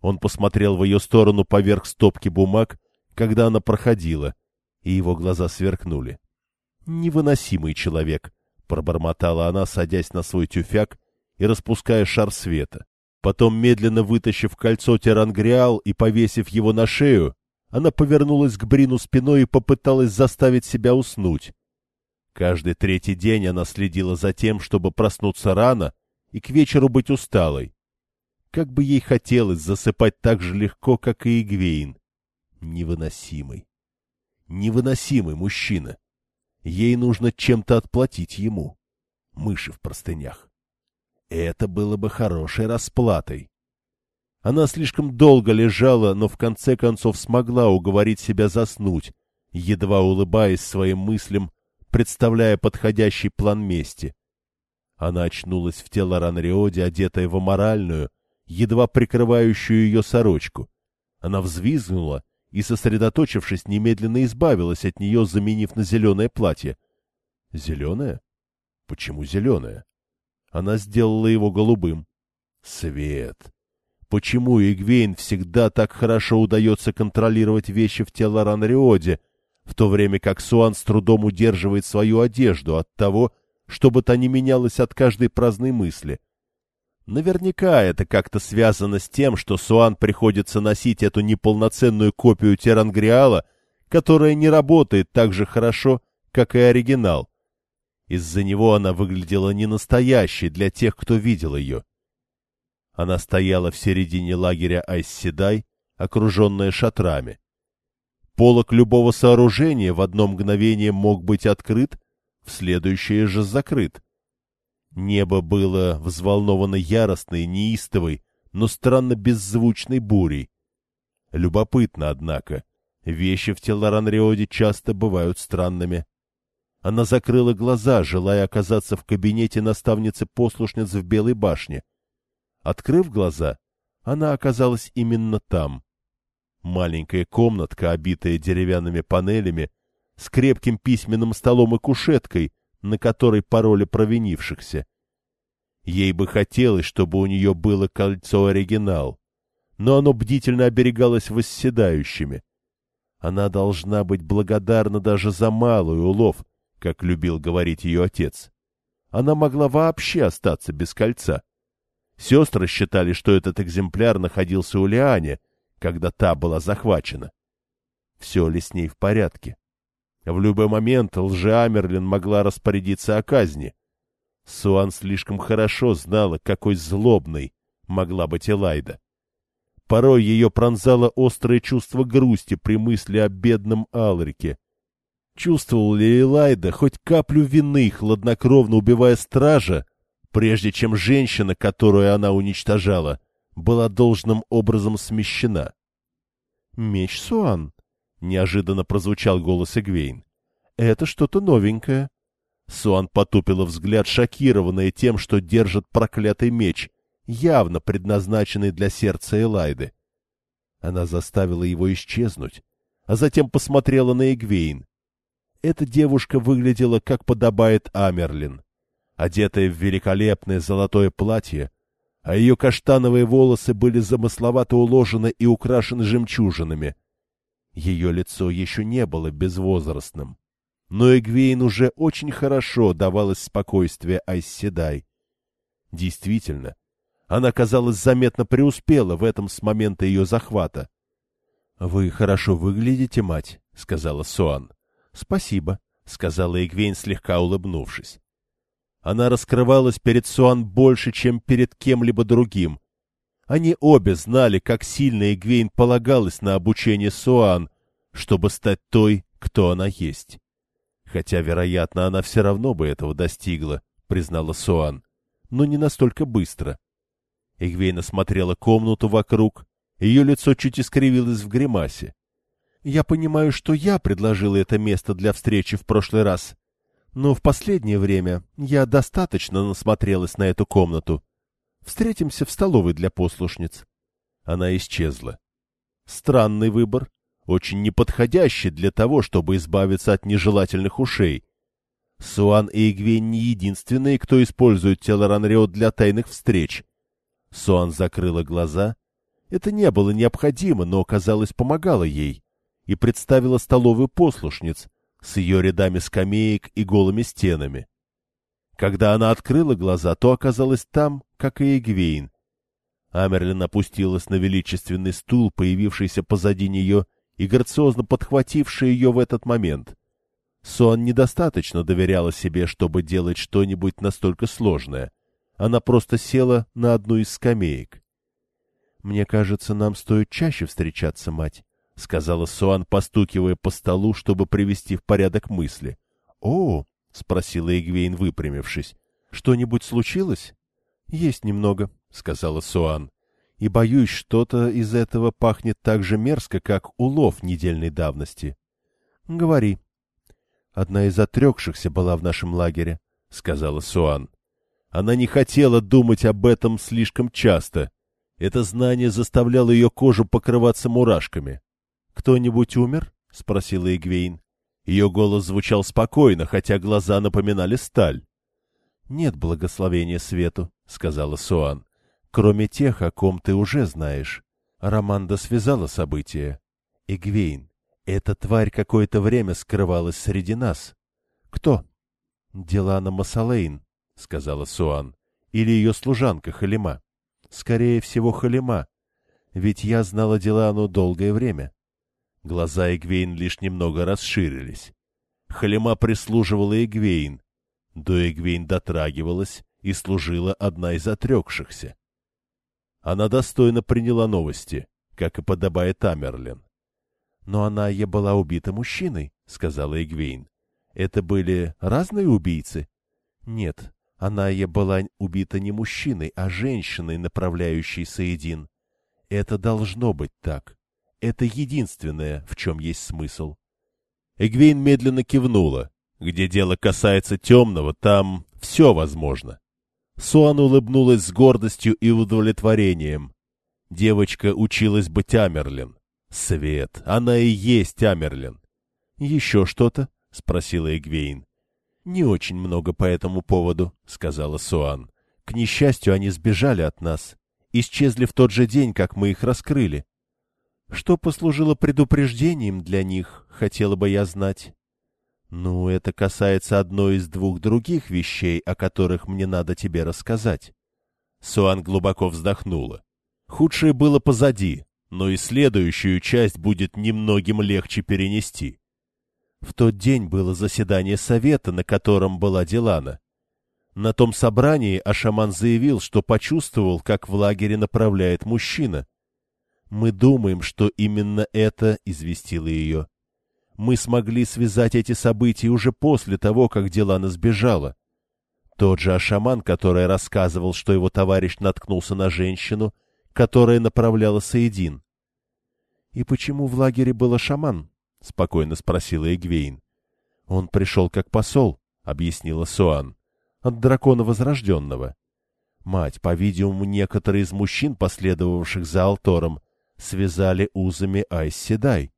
Он посмотрел в ее сторону поверх стопки бумаг, когда она проходила, и его глаза сверкнули. «Невыносимый человек», — пробормотала она, садясь на свой тюфяк и распуская шар света. Потом, медленно вытащив кольцо Терангриал и повесив его на шею, она повернулась к Брину спиной и попыталась заставить себя уснуть. Каждый третий день она следила за тем, чтобы проснуться рано и к вечеру быть усталой. Как бы ей хотелось засыпать так же легко, как и Игвейн. Невыносимый. Невыносимый мужчина. Ей нужно чем-то отплатить ему. Мыши в простынях. Это было бы хорошей расплатой. Она слишком долго лежала, но в конце концов смогла уговорить себя заснуть, едва улыбаясь своим мыслям, представляя подходящий план мести. Она очнулась в тело Ранриоде, одетая в аморальную, едва прикрывающую ее сорочку. Она взвизгнула и, сосредоточившись, немедленно избавилась от нее, заменив на зеленое платье. Зеленое? Почему зеленое? Она сделала его голубым. Свет! Почему Игвейн всегда так хорошо удается контролировать вещи в тело Ранриоде, в то время как Суан с трудом удерживает свою одежду от того, чтобы та не менялась от каждой праздной мысли? Наверняка это как-то связано с тем, что Суан приходится носить эту неполноценную копию Терангриала, которая не работает так же хорошо, как и оригинал. Из-за него она выглядела не настоящей для тех, кто видел ее. Она стояла в середине лагеря Айсседай, окруженная шатрами. Полок любого сооружения в одно мгновение мог быть открыт, в следующее же закрыт. Небо было взволновано яростной, неистовой, но странно беззвучной бурей. Любопытно, однако, вещи в Теларанриоде часто бывают странными. Она закрыла глаза, желая оказаться в кабинете наставницы-послушниц в Белой башне — Открыв глаза, она оказалась именно там. Маленькая комнатка, обитая деревянными панелями, с крепким письменным столом и кушеткой, на которой пароли провинившихся. Ей бы хотелось, чтобы у нее было кольцо-оригинал, но оно бдительно оберегалось восседающими. Она должна быть благодарна даже за малый улов, как любил говорить ее отец. Она могла вообще остаться без кольца. Сестры считали, что этот экземпляр находился у Лиане, когда та была захвачена. Все ли с ней в порядке? В любой момент лжеамерлин могла распорядиться о казни. Суан слишком хорошо знала, какой злобной могла быть Элайда. Порой ее пронзало острое чувство грусти при мысли о бедном Алрике. Чувствовал ли Элайда хоть каплю вины, хладнокровно убивая стража, прежде чем женщина, которую она уничтожала, была должным образом смещена. «Меч Суан», — неожиданно прозвучал голос Эгвейн. «Это что-то новенькое». Суан потупила взгляд, шокированная тем, что держит проклятый меч, явно предназначенный для сердца Элайды. Она заставила его исчезнуть, а затем посмотрела на Эгвейн. Эта девушка выглядела, как подобает Амерлин одетая в великолепное золотое платье, а ее каштановые волосы были замысловато уложены и украшены жемчужинами. Ее лицо еще не было безвозрастным, но Эгвейн уже очень хорошо давалось спокойствие Айсседай. Действительно, она, казалось, заметно преуспела в этом с момента ее захвата. — Вы хорошо выглядите, мать, — сказала Суан. — Спасибо, — сказала Эгвейн, слегка улыбнувшись. Она раскрывалась перед Суан больше, чем перед кем-либо другим. Они обе знали, как сильно Игвейн полагалась на обучение Суан, чтобы стать той, кто она есть. Хотя, вероятно, она все равно бы этого достигла, признала Суан, но не настолько быстро. Игвейн осмотрела комнату вокруг, ее лицо чуть искривилось в гримасе. — Я понимаю, что я предложила это место для встречи в прошлый раз, но в последнее время я достаточно насмотрелась на эту комнату. Встретимся в столовой для послушниц. Она исчезла. Странный выбор, очень неподходящий для того, чтобы избавиться от нежелательных ушей. Суан и Игвейн не единственные, кто использует тело Ранрио для тайных встреч. Суан закрыла глаза. Это не было необходимо, но, казалось, помогало ей. И представила столовую послушниц, с ее рядами скамеек и голыми стенами. Когда она открыла глаза, то оказалась там, как и Эгвейн. Амерлин опустилась на величественный стул, появившийся позади нее, и грациозно подхватившая ее в этот момент. Суан недостаточно доверяла себе, чтобы делать что-нибудь настолько сложное. Она просто села на одну из скамеек. «Мне кажется, нам стоит чаще встречаться, мать», — сказала Суан, постукивая по столу, чтобы привести в порядок мысли. «О!» — спросила Игвейн, выпрямившись. «Что-нибудь случилось?» «Есть немного», — сказала Суан. «И боюсь, что-то из этого пахнет так же мерзко, как улов недельной давности». «Говори». «Одна из отрекшихся была в нашем лагере», — сказала Суан. Она не хотела думать об этом слишком часто. Это знание заставляло ее кожу покрываться мурашками. «Кто-нибудь умер?» — спросила Игвейн. Ее голос звучал спокойно, хотя глаза напоминали сталь. «Нет благословения свету», — сказала Суан, — «кроме тех, о ком ты уже знаешь». Романда связала события. «Игвейн, эта тварь какое-то время скрывалась среди нас». «Кто?» «Делана Масалейн», — сказала Суан. «Или ее служанка Халима. Скорее всего, Халима. Ведь я знала Делану долгое время». Глаза Игвейн лишь немного расширились. Халима прислуживала Игвейн. До Игвейн дотрагивалась и служила одна из отрекшихся. Она достойно приняла новости, как и подобает Амерлин. «Но она и была убита мужчиной», — сказала Игвейн. «Это были разные убийцы?» «Нет, она и была убита не мужчиной, а женщиной, направляющей Саидин. Это должно быть так. Это единственное, в чем есть смысл. Эгвейн медленно кивнула. Где дело касается темного, там все возможно. Суан улыбнулась с гордостью и удовлетворением. Девочка училась быть Амерлин. Свет, она и есть Амерлин. — Еще что-то? — спросила Эгвейн. — Не очень много по этому поводу, — сказала Суан. — К несчастью, они сбежали от нас. Исчезли в тот же день, как мы их раскрыли. Что послужило предупреждением для них, хотела бы я знать. Ну, это касается одной из двух других вещей, о которых мне надо тебе рассказать. Суан глубоко вздохнула. Худшее было позади, но и следующую часть будет немногим легче перенести. В тот день было заседание совета, на котором была Дилана. На том собрании Ашаман заявил, что почувствовал, как в лагере направляет мужчина. Мы думаем, что именно это известило ее. Мы смогли связать эти события уже после того, как Делана сбежала. Тот же Ашаман, который рассказывал, что его товарищ наткнулся на женщину, которая направляла Саидин. — И почему в лагере был Ашаман? — спокойно спросила Эгвейн. — Он пришел как посол, — объяснила Суан, — от дракона Возрожденного. Мать, по-видимому, некоторые из мужчин, последовавших за Алтором, связали узами Айс-Седай.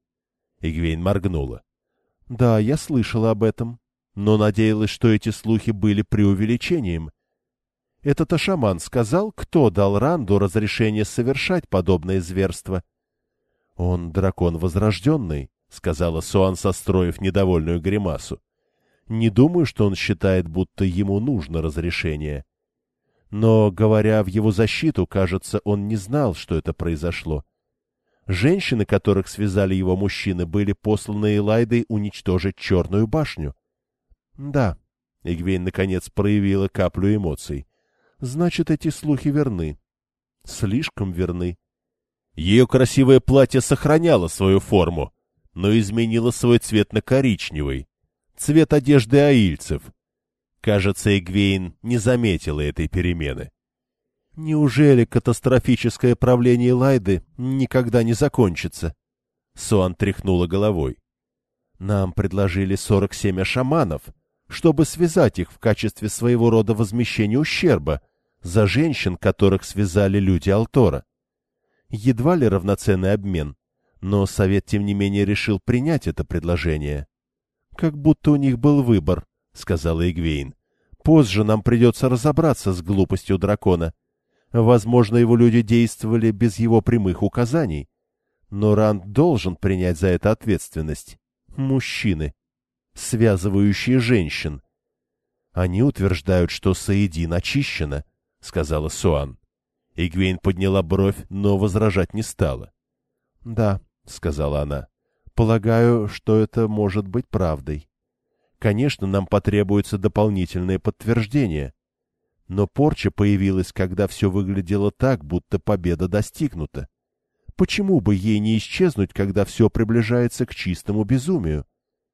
Игвейн моргнула. — Да, я слышала об этом, но надеялась, что эти слухи были преувеличением. Этот ашаман сказал, кто дал Ранду разрешение совершать подобное зверство. — Он дракон возрожденный, — сказала Суан, состроив недовольную гримасу. — Не думаю, что он считает, будто ему нужно разрешение. Но, говоря в его защиту, кажется, он не знал, что это произошло. — Женщины, которых связали его мужчины, были посланы Элайдой уничтожить Черную башню. — Да, — Игвейн наконец проявила каплю эмоций. — Значит, эти слухи верны. Слишком верны. Ее красивое платье сохраняло свою форму, но изменило свой цвет на коричневый. Цвет одежды аильцев. Кажется, Игвейн не заметила этой перемены. Неужели катастрофическое правление Лайды никогда не закончится? Суан тряхнула головой. Нам предложили сорок семь шаманов, чтобы связать их в качестве своего рода возмещения ущерба за женщин, которых связали люди Алтора. Едва ли равноценный обмен, но совет тем не менее решил принять это предложение. Как будто у них был выбор, — сказала Игвейн. Позже нам придется разобраться с глупостью дракона. — Возможно, его люди действовали без его прямых указаний. Но Ранд должен принять за это ответственность. Мужчины, связывающие женщин. Они утверждают, что Саидин очищена, — сказала Суан. Игвейн подняла бровь, но возражать не стала. — Да, — сказала она, Полагаю, что это может быть правдой. Конечно, нам потребуется дополнительное подтверждение. Но порча появилась, когда все выглядело так, будто победа достигнута. Почему бы ей не исчезнуть, когда все приближается к чистому безумию?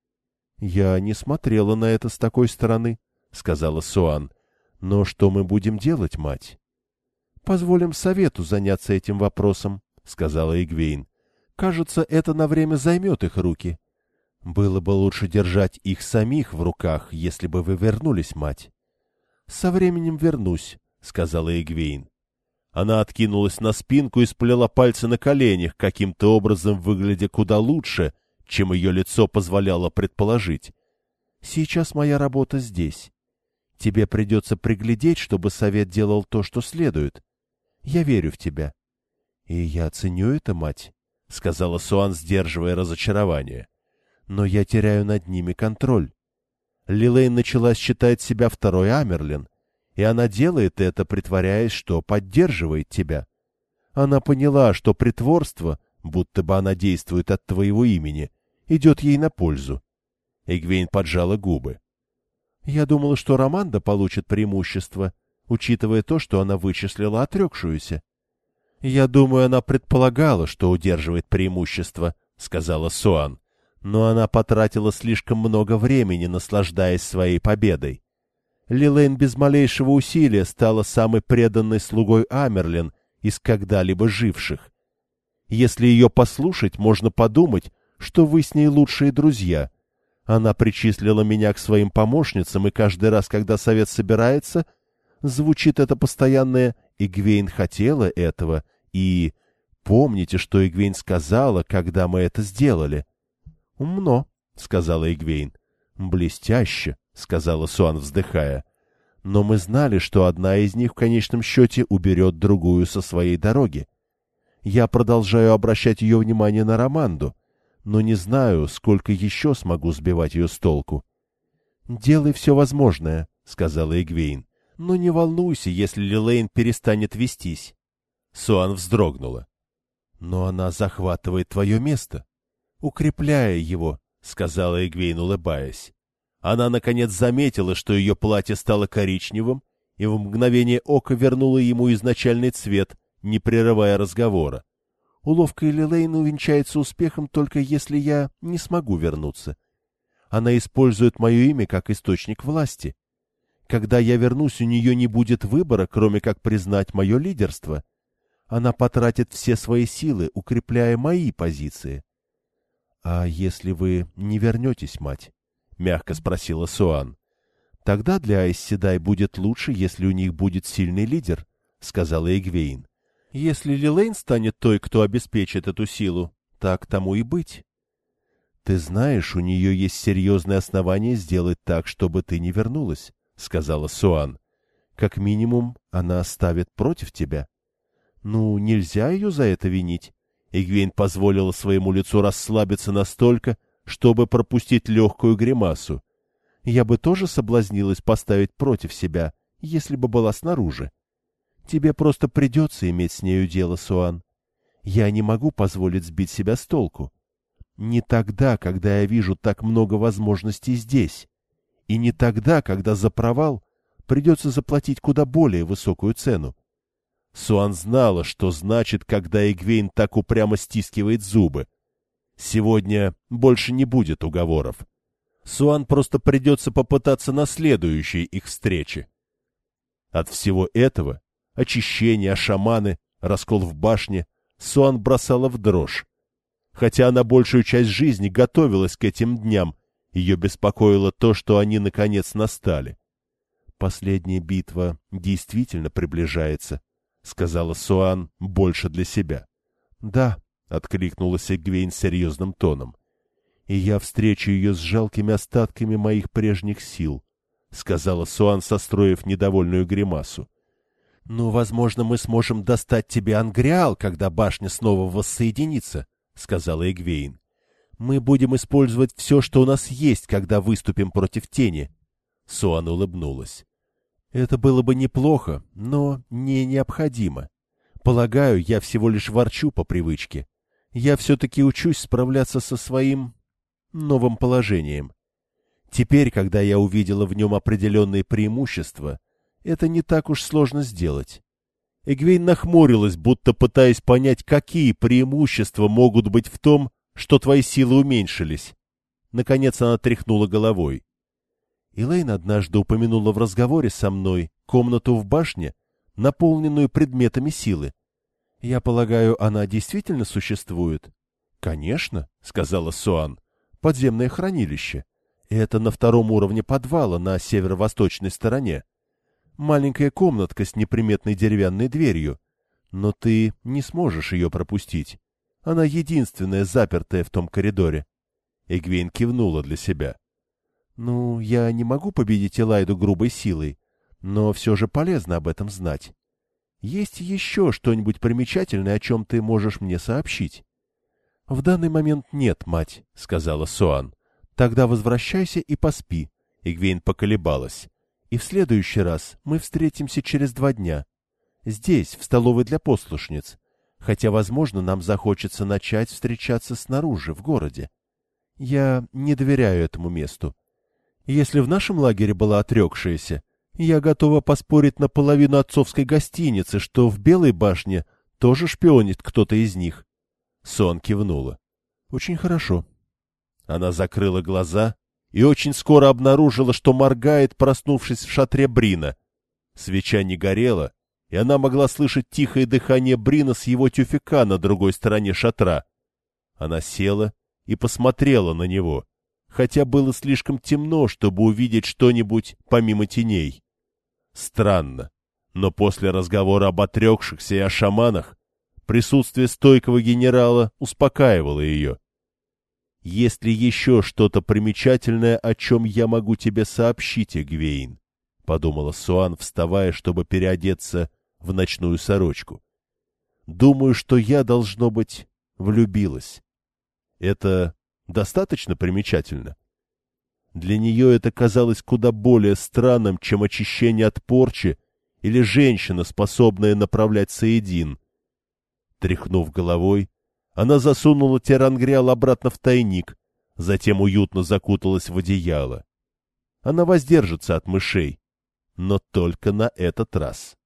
— Я не смотрела на это с такой стороны, — сказала Суан. — Но что мы будем делать, мать? — Позволим совету заняться этим вопросом, — сказала Игвейн. — Кажется, это на время займет их руки. Было бы лучше держать их самих в руках, если бы вы вернулись, мать. — Со временем вернусь, — сказала Игвейн. Она откинулась на спинку и сплела пальцы на коленях, каким-то образом выглядя куда лучше, чем ее лицо позволяло предположить. «Сейчас моя работа здесь. Тебе придется приглядеть, чтобы совет делал то, что следует. Я верю в тебя. И я ценю это, мать, — сказала Суан, сдерживая разочарование. Но я теряю над ними контроль. Лилейн начала считать себя второй Амерлин, и она делает это, притворяясь, что поддерживает тебя. Она поняла, что притворство, будто бы она действует от твоего имени, идет ей на пользу. Эгвейн поджала губы. Я думала, что Романда получит преимущество, учитывая то, что она вычислила отрекшуюся. Я думаю, она предполагала, что удерживает преимущество, — сказала Суан. Но она потратила слишком много времени, наслаждаясь своей победой. Лилейн без малейшего усилия стала самой преданной слугой Амерлин из когда-либо живших. Если ее послушать, можно подумать, что вы с ней лучшие друзья — она причислила меня к своим помощницам, и каждый раз, когда совет собирается, звучит это постоянное «Игвейн хотела этого» и «Помните, что Игвейн сказала, когда мы это сделали?» «Умно», — сказала Игвейн. «Блестяще», — сказала Суан, вздыхая. «Но мы знали, что одна из них в конечном счете уберет другую со своей дороги. Я продолжаю обращать ее внимание на Романду но не знаю, сколько еще смогу сбивать ее с толку. — Делай все возможное, — сказала Эгвейн. — Но не волнуйся, если Лилейн перестанет вестись. Суан вздрогнула. — Но она захватывает твое место, укрепляя его, — сказала Эгвейн, улыбаясь. Она, наконец, заметила, что ее платье стало коричневым, и в мгновение ока вернула ему изначальный цвет, не прерывая разговора. Уловка Элилейн увенчается успехом только если я не смогу вернуться. Она использует мое имя как источник власти. Когда я вернусь, у нее не будет выбора, кроме как признать мое лидерство. Она потратит все свои силы, укрепляя мои позиции. — А если вы не вернетесь, мать? — мягко спросила Суан. — Тогда для Айсседай будет лучше, если у них будет сильный лидер, — сказала Эгвейн. Если Лилейн станет той, кто обеспечит эту силу, так тому и быть. Ты знаешь, у нее есть серьезные основания сделать так, чтобы ты не вернулась, — сказала Суан. Как минимум, она оставит против тебя. Ну, нельзя ее за это винить. Игвейн позволила своему лицу расслабиться настолько, чтобы пропустить легкую гримасу. Я бы тоже соблазнилась поставить против себя, если бы была снаружи. Тебе просто придется иметь с нею дело, Суан. Я не могу позволить сбить себя с толку. Не тогда, когда я вижу так много возможностей здесь. И не тогда, когда за провал придется заплатить куда более высокую цену. Суан знала, что значит, когда Эгвейн так упрямо стискивает зубы. Сегодня больше не будет уговоров. Суан просто придется попытаться на следующей их встрече. От всего этого очищение, шаманы, раскол в башне, Суан бросала в дрожь. Хотя она большую часть жизни готовилась к этим дням, ее беспокоило то, что они наконец настали. «Последняя битва действительно приближается», — сказала Суан больше для себя. «Да», — откликнулась Эгвейн серьезным тоном, — «и я встречу ее с жалкими остатками моих прежних сил», — сказала Суан, состроив недовольную гримасу. «Ну, возможно, мы сможем достать тебе ангриал, когда башня снова воссоединится», — сказала Эгвейн. «Мы будем использовать все, что у нас есть, когда выступим против тени». Суан улыбнулась. «Это было бы неплохо, но не необходимо. Полагаю, я всего лишь ворчу по привычке. Я все-таки учусь справляться со своим новым положением. Теперь, когда я увидела в нем определенные преимущества, это не так уж сложно сделать. Эгвейн нахмурилась, будто пытаясь понять, какие преимущества могут быть в том, что твои силы уменьшились. Наконец она тряхнула головой. Элейн однажды упомянула в разговоре со мной комнату в башне, наполненную предметами силы. Я полагаю, она действительно существует? — Конечно, — сказала Суан. — Подземное хранилище. Это на втором уровне подвала на северо-восточной стороне. Маленькая комнатка с неприметной деревянной дверью. Но ты не сможешь ее пропустить. Она единственная запертая в том коридоре. Эгвейн кивнула для себя. — Ну, я не могу победить Элайду грубой силой, но все же полезно об этом знать. Есть еще что-нибудь примечательное, о чем ты можешь мне сообщить? — В данный момент нет, мать, — сказала Суан. — Тогда возвращайся и поспи. Игвейн поколебалась. И в следующий раз мы встретимся через два дня. Здесь, в столовой для послушниц. Хотя, возможно, нам захочется начать встречаться снаружи, в городе. Я не доверяю этому месту. Если в нашем лагере была отрекшаяся, я готова поспорить на половину отцовской гостиницы, что в Белой башне тоже шпионит кто-то из них. Сон кивнула. Очень хорошо. Она закрыла глаза и очень скоро обнаружила, что моргает, проснувшись в шатре Брина. Свеча не горела, и она могла слышать тихое дыхание Брина с его тюфяка на другой стороне шатра. Она села и посмотрела на него, хотя было слишком темно, чтобы увидеть что-нибудь помимо теней. Странно, но после разговора об отрекшихся и о шаманах присутствие стойкого генерала успокаивало ее. «Есть ли еще что-то примечательное, о чем я могу тебе сообщить, Эгвейн?» — подумала Суан, вставая, чтобы переодеться в ночную сорочку. Думаю, что я, должно быть, влюбилась. Это достаточно примечательно? Для нее это казалось куда более странным, чем очищение от порчи или женщина, способная направлять Саедин. Тряхнув головой, она засунула терангриал обратно в тайник, затем уютно закуталась в одеяло. Она воздержится от мышей, но только на этот раз.